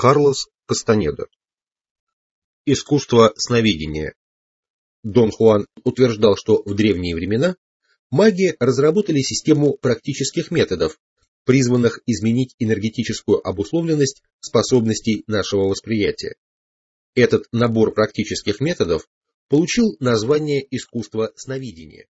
Карлос Кастанеда Искусство сновидения Дон Хуан утверждал, что в древние времена маги разработали систему практических методов, призванных изменить энергетическую обусловленность способностей нашего восприятия. Этот набор практических методов получил название искусство сновидения.